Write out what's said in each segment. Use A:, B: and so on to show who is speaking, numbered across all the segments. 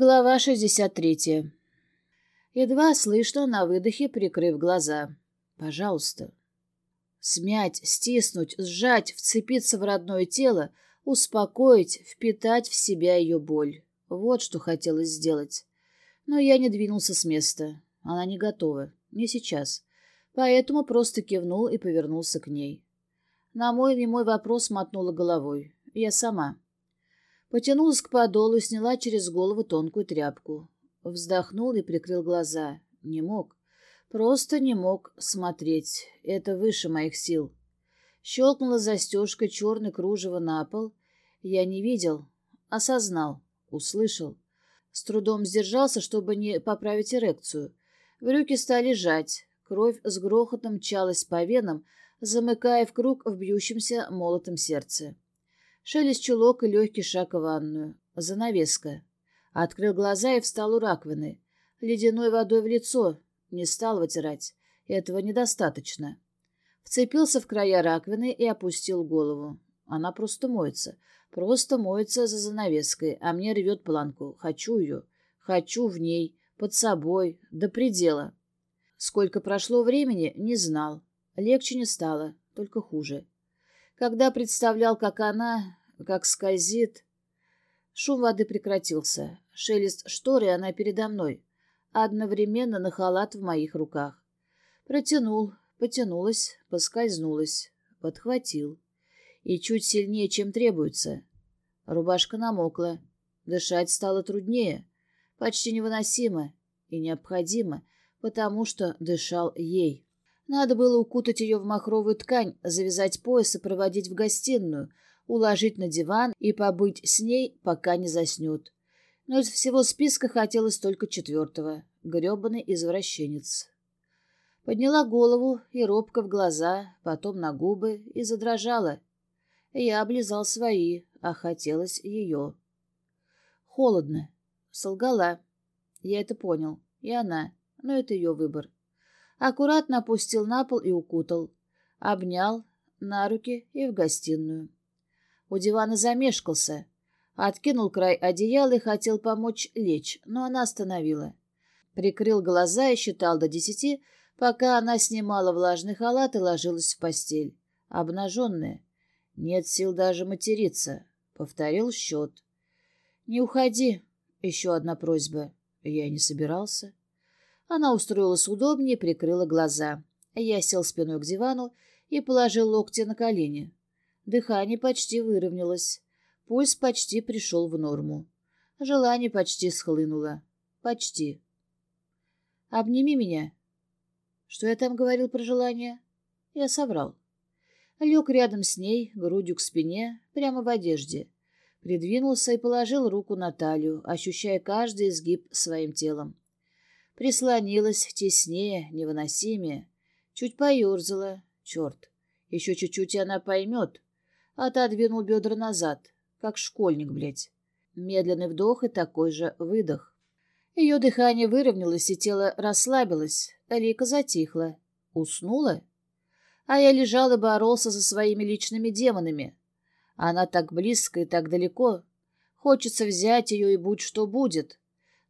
A: Глава 63. Едва слышно на выдохе, прикрыв глаза. «Пожалуйста». Смять, стиснуть, сжать, вцепиться в родное тело, успокоить, впитать в себя ее боль. Вот что хотелось сделать. Но я не двинулся с места. Она не готова. Не сейчас. Поэтому просто кивнул и повернулся к ней. На мой немой вопрос мотнула головой. Я сама. Потянулась к подолу сняла через голову тонкую тряпку. Вздохнул и прикрыл глаза. Не мог. Просто не мог смотреть. Это выше моих сил. Щелкнула застежкой черный кружево на пол. Я не видел, осознал, услышал. С трудом сдержался, чтобы не поправить эрекцию. Брюки стали жать. Кровь с грохотом мчалась по венам, замыкая в круг в бьющемся молотом сердце. Шелест чулок и легкий шаг в ванную. Занавеска. Открыл глаза и встал у раковины. Ледяной водой в лицо. Не стал вытирать. Этого недостаточно. Вцепился в края раковины и опустил голову. Она просто моется. Просто моется за занавеской, а мне рвет планку. Хочу ее. Хочу в ней. Под собой. До предела. Сколько прошло времени, не знал. Легче не стало, только хуже. Когда представлял, как она, как скользит... Шум воды прекратился. Шелест шторы, она передо мной. Одновременно на халат в моих руках. Протянул, потянулась, поскользнулась, подхватил. И чуть сильнее, чем требуется. Рубашка намокла. Дышать стало труднее. Почти невыносимо и необходимо, потому что дышал ей. Надо было укутать ее в махровую ткань, завязать пояс и проводить в гостиную, уложить на диван и побыть с ней, пока не заснет. Но из всего списка хотелось только четвертого — гребаный извращенец. Подняла голову и робко в глаза, потом на губы и задрожала. Я облизал свои, а хотелось ее. Холодно. Солгала. Я это понял. И она. Но это ее выбор. Аккуратно опустил на пол и укутал. Обнял на руки и в гостиную. У дивана замешкался. Откинул край одеяла и хотел помочь лечь, но она остановила. Прикрыл глаза и считал до десяти, пока она снимала влажный халат и ложилась в постель. Обнаженная. Нет сил даже материться. Повторил счет. «Не уходи». Еще одна просьба. Я не собирался. Она устроилась удобнее прикрыла глаза. Я сел спиной к дивану и положил локти на колени. Дыхание почти выровнялось. Пульс почти пришел в норму. Желание почти схлынуло. Почти. «Обними меня». Что я там говорил про желание? Я соврал. Лег рядом с ней, грудью к спине, прямо в одежде. Придвинулся и положил руку на талию, ощущая каждый изгиб своим телом. Прислонилась теснее, невыносимее. Чуть поерзала. Черт, еще чуть-чуть, и она поймет. Отодвинул бедра назад, как школьник, блядь. Медленный вдох и такой же выдох. Ее дыхание выровнялось, и тело расслабилось. Лика затихла. Уснула? А я лежал и боролся со своими личными демонами. Она так близко и так далеко. Хочется взять ее и будь что будет.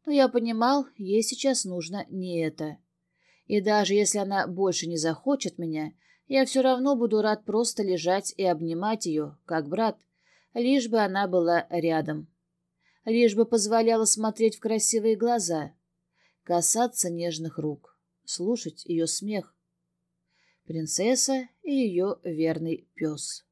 A: Но я понимал, ей сейчас нужно не это. И даже если она больше не захочет меня, я все равно буду рад просто лежать и обнимать ее, как брат, лишь бы она была рядом. Лишь бы позволяла смотреть в красивые глаза, касаться нежных рук, слушать ее смех. Принцесса и ее верный пес.